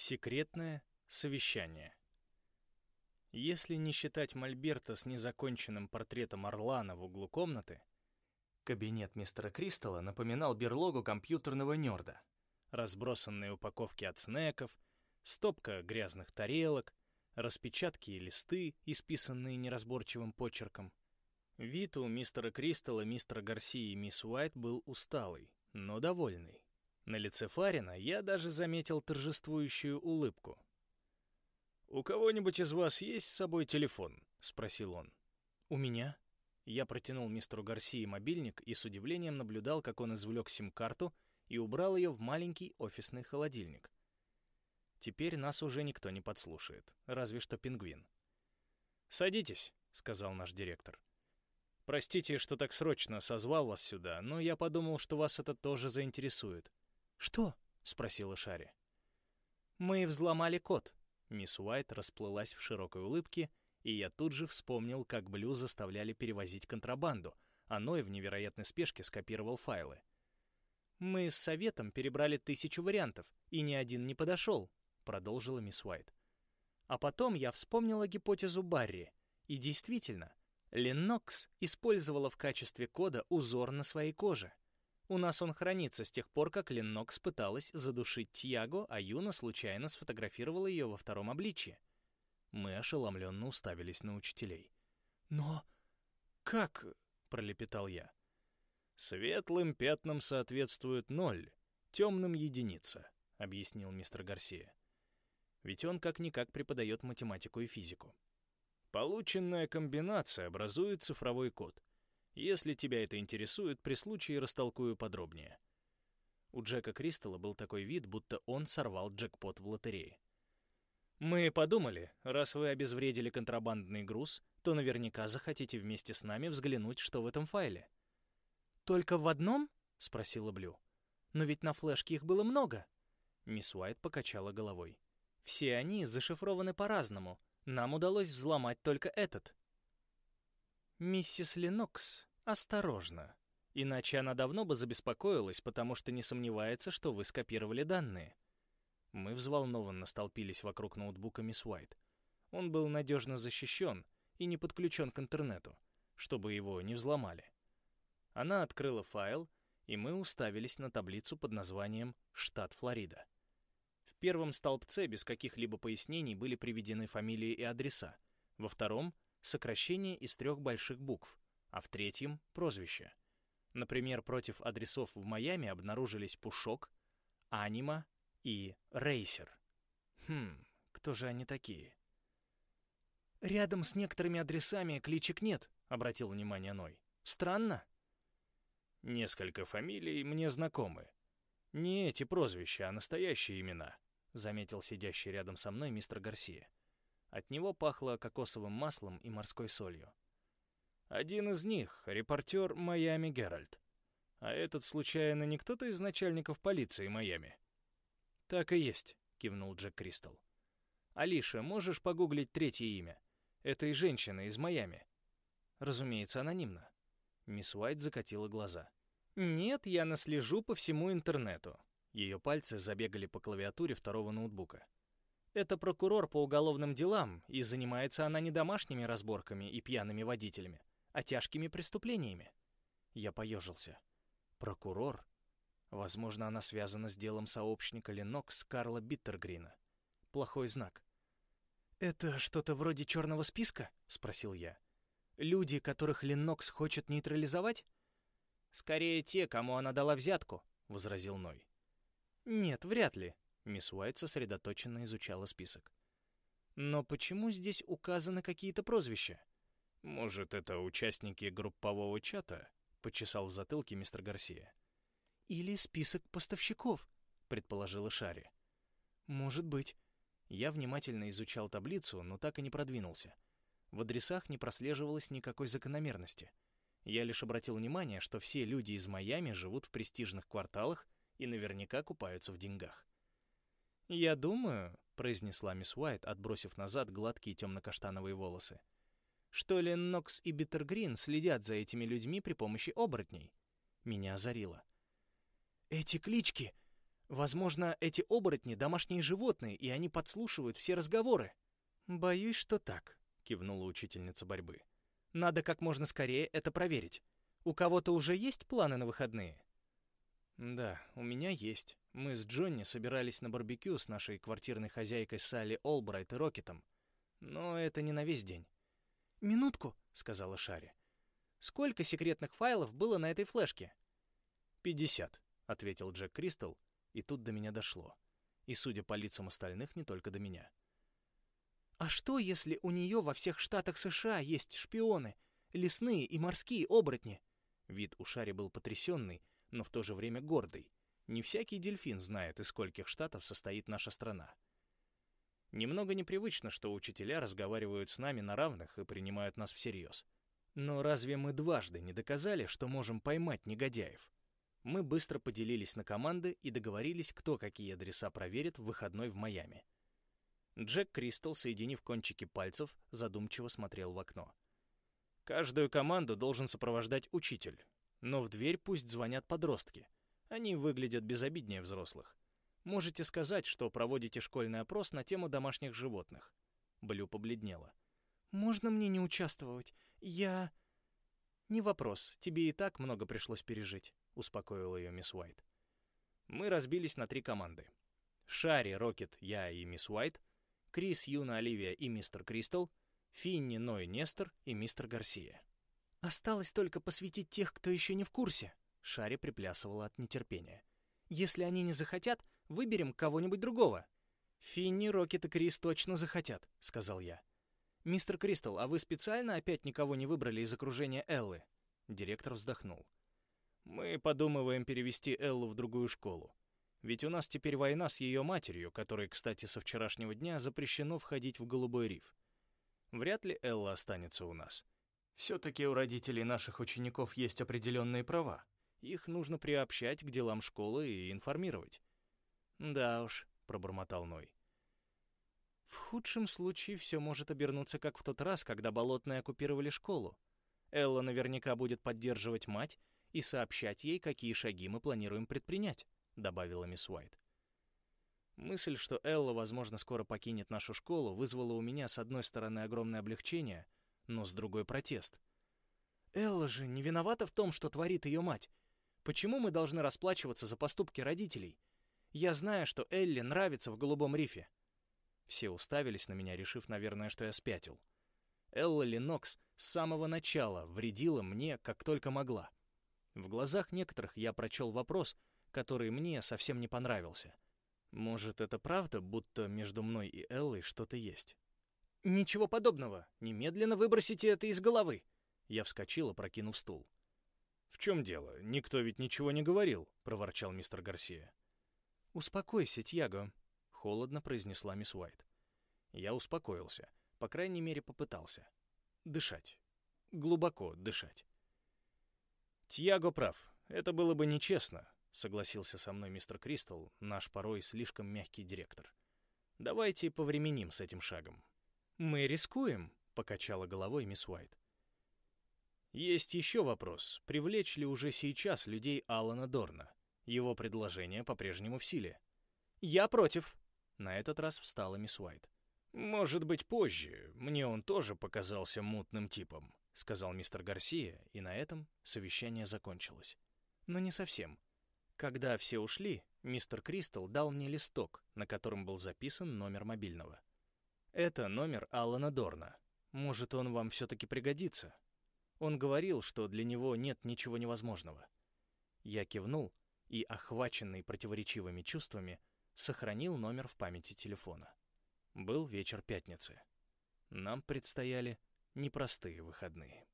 Секретное совещание. Если не считать мольберта с незаконченным портретом Орлана в углу комнаты, кабинет мистера Кристалла напоминал берлогу компьютерного нерда. Разбросанные упаковки от снеков, стопка грязных тарелок, распечатки и листы, исписанные неразборчивым почерком. Вид у мистера Кристалла, мистера Гарсии и мисс Уайт был усталый, но довольный. На лице Фарина я даже заметил торжествующую улыбку. «У кого-нибудь из вас есть с собой телефон?» — спросил он. «У меня». Я протянул мистеру Гарсии мобильник и с удивлением наблюдал, как он извлек сим-карту и убрал ее в маленький офисный холодильник. Теперь нас уже никто не подслушает, разве что пингвин. «Садитесь», — сказал наш директор. «Простите, что так срочно созвал вас сюда, но я подумал, что вас это тоже заинтересует. «Что?» — спросила Шари. «Мы взломали код». Мисс Уайт расплылась в широкой улыбке, и я тут же вспомнил, как Блю заставляли перевозить контрабанду, а Ной в невероятной спешке скопировал файлы. «Мы с советом перебрали тысячу вариантов, и ни один не подошел», — продолжила мисс Уайт. «А потом я вспомнила гипотезу Барри, и действительно, Леннокс использовала в качестве кода узор на своей коже. У нас он хранится с тех пор, как Леннокс пыталась задушить Тьяго, а Юна случайно сфотографировала ее во втором обличье. Мы ошеломленно уставились на учителей. «Но как?» — пролепетал я. «Светлым пятнам соответствует ноль, темным — единица», — объяснил мистер Гарсия. Ведь он как-никак преподает математику и физику. Полученная комбинация образует цифровой код. Если тебя это интересует, при случае растолкую подробнее. У Джека Кристалла был такой вид, будто он сорвал джекпот в лотерее. «Мы подумали, раз вы обезвредили контрабандный груз, то наверняка захотите вместе с нами взглянуть, что в этом файле». «Только в одном?» — спросила Блю. «Но ведь на флешке их было много». Мисс Уайт покачала головой. «Все они зашифрованы по-разному. Нам удалось взломать только этот». «Миссис Ленокс, осторожно. Иначе она давно бы забеспокоилась, потому что не сомневается, что вы скопировали данные». Мы взволнованно столпились вокруг ноутбука мисс Уайт. Он был надежно защищен и не подключен к интернету, чтобы его не взломали. Она открыла файл, и мы уставились на таблицу под названием «Штат Флорида». В первом столбце без каких-либо пояснений были приведены фамилии и адреса, во втором — сокращение из трех больших букв, а в третьем — прозвище. Например, против адресов в Майами обнаружились Пушок, Анима и Рейсер. Хм, кто же они такие? «Рядом с некоторыми адресами кличек нет», — обратил внимание Ной. «Странно». «Несколько фамилий мне знакомы. Не эти прозвища, а настоящие имена», — заметил сидящий рядом со мной мистер Гарсия. От него пахло кокосовым маслом и морской солью. Один из них — репортер Майами Геральт. А этот, случайно, не кто-то из начальников полиции Майами? «Так и есть», — кивнул Джек Кристал. «Алиша, можешь погуглить третье имя? Этой женщины из Майами». «Разумеется, анонимно». Мисс Уайт закатила глаза. «Нет, я наслежу по всему интернету». Ее пальцы забегали по клавиатуре второго ноутбука. Это прокурор по уголовным делам, и занимается она не домашними разборками и пьяными водителями, а тяжкими преступлениями. Я поежился. Прокурор? Возможно, она связана с делом сообщника Ленокс Карла Биттергрина. Плохой знак. «Это что-то вроде черного списка?» — спросил я. «Люди, которых Ленокс хочет нейтрализовать?» «Скорее те, кому она дала взятку», — возразил Ной. «Нет, вряд ли. Мисс Уайт сосредоточенно изучала список. «Но почему здесь указаны какие-то прозвища?» «Может, это участники группового чата?» — почесал в затылке мистер Гарсия. «Или список поставщиков», — предположила Шари. «Может быть». Я внимательно изучал таблицу, но так и не продвинулся. В адресах не прослеживалось никакой закономерности. Я лишь обратил внимание, что все люди из Майами живут в престижных кварталах и наверняка купаются в деньгах. «Я думаю», — произнесла мисс Уайт, отбросив назад гладкие темно-каштановые волосы, «что Леннокс и Биттергрин следят за этими людьми при помощи оборотней». Меня озарило. «Эти клички! Возможно, эти оборотни — домашние животные, и они подслушивают все разговоры. «Боюсь, что так», — кивнула учительница борьбы. «Надо как можно скорее это проверить. У кого-то уже есть планы на выходные?» «Да, у меня есть. Мы с Джонни собирались на барбекю с нашей квартирной хозяйкой Салли Олбрайт и Рокетом. Но это не на весь день». «Минутку», — сказала Шари. «Сколько секретных файлов было на этой флешке?» «Пятьдесят», — ответил Джек Кристал, и тут до меня дошло. И, судя по лицам остальных, не только до меня. «А что, если у нее во всех штатах США есть шпионы, лесные и морские оборотни?» Вид у Шари был потрясенный, но в то же время гордый. Не всякий дельфин знает, из скольких штатов состоит наша страна. Немного непривычно, что учителя разговаривают с нами на равных и принимают нас всерьез. Но разве мы дважды не доказали, что можем поймать негодяев? Мы быстро поделились на команды и договорились, кто какие адреса проверит в выходной в Майами. Джек Кристал, соединив кончики пальцев, задумчиво смотрел в окно. Каждую команду должен сопровождать учитель, но в дверь пусть звонят подростки. Они выглядят безобиднее взрослых. Можете сказать, что проводите школьный опрос на тему домашних животных. Блю побледнела. Можно мне не участвовать? Я Не вопрос. Тебе и так много пришлось пережить успокоила ее мисс Уайт. Мы разбились на три команды. Шарри, Рокет, я и мисс Уайт, Крис, Юна, Оливия и мистер Кристал, Финни, Ной, Нестор и мистер Гарсия. «Осталось только посвятить тех, кто еще не в курсе», — Шарри приплясывала от нетерпения. «Если они не захотят, выберем кого-нибудь другого». «Финни, Рокет и Крис точно захотят», — сказал я. «Мистер Кристал, а вы специально опять никого не выбрали из окружения Эллы?» Директор вздохнул. Мы подумываем перевести Эллу в другую школу. Ведь у нас теперь война с ее матерью, которой, кстати, со вчерашнего дня запрещено входить в Голубой риф. Вряд ли Элла останется у нас. Все-таки у родителей наших учеников есть определенные права. Их нужно приобщать к делам школы и информировать. «Да уж», — пробормотал Ной. «В худшем случае все может обернуться, как в тот раз, когда болотные оккупировали школу. Элла наверняка будет поддерживать мать, и сообщать ей, какие шаги мы планируем предпринять», — добавила мисс Уайт. Мысль, что Элла, возможно, скоро покинет нашу школу, вызвала у меня с одной стороны огромное облегчение, но с другой протест. Элла же не виновата в том, что творит ее мать. Почему мы должны расплачиваться за поступки родителей? Я знаю, что Элли нравится в голубом рифе. Все уставились на меня, решив, наверное, что я спятил. Элла Ленокс с самого начала вредила мне, как только могла. В глазах некоторых я прочел вопрос, который мне совсем не понравился. Может, это правда, будто между мной и Эллой что-то есть? «Ничего подобного! Немедленно выбросите это из головы!» Я вскочил, опрокинув стул. «В чем дело? Никто ведь ничего не говорил», — проворчал мистер Гарсия. «Успокойся, Тьяго», — холодно произнесла мисс Уайт. Я успокоился, по крайней мере, попытался. Дышать. Глубоко дышать. «Тьяго прав. Это было бы нечестно», — согласился со мной мистер Кристал, наш порой слишком мягкий директор. «Давайте повременим с этим шагом». «Мы рискуем», — покачала головой мисс Уайт. «Есть еще вопрос. Привлечь ли уже сейчас людей Алана Дорна? Его предложение по-прежнему в силе». «Я против», — на этот раз встала мисс Уайт. «Может быть, позже. Мне он тоже показался мутным типом сказал мистер Гарсия, и на этом совещание закончилось. Но не совсем. Когда все ушли, мистер Кристал дал мне листок, на котором был записан номер мобильного. Это номер Алана Дорна. Может, он вам все-таки пригодится. Он говорил, что для него нет ничего невозможного. Я кивнул и, охваченный противоречивыми чувствами, сохранил номер в памяти телефона. Был вечер пятницы. Нам предстояли непростые выходные.